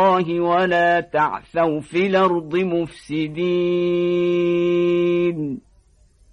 الله ولا تعثوا في الأرض مفسدين.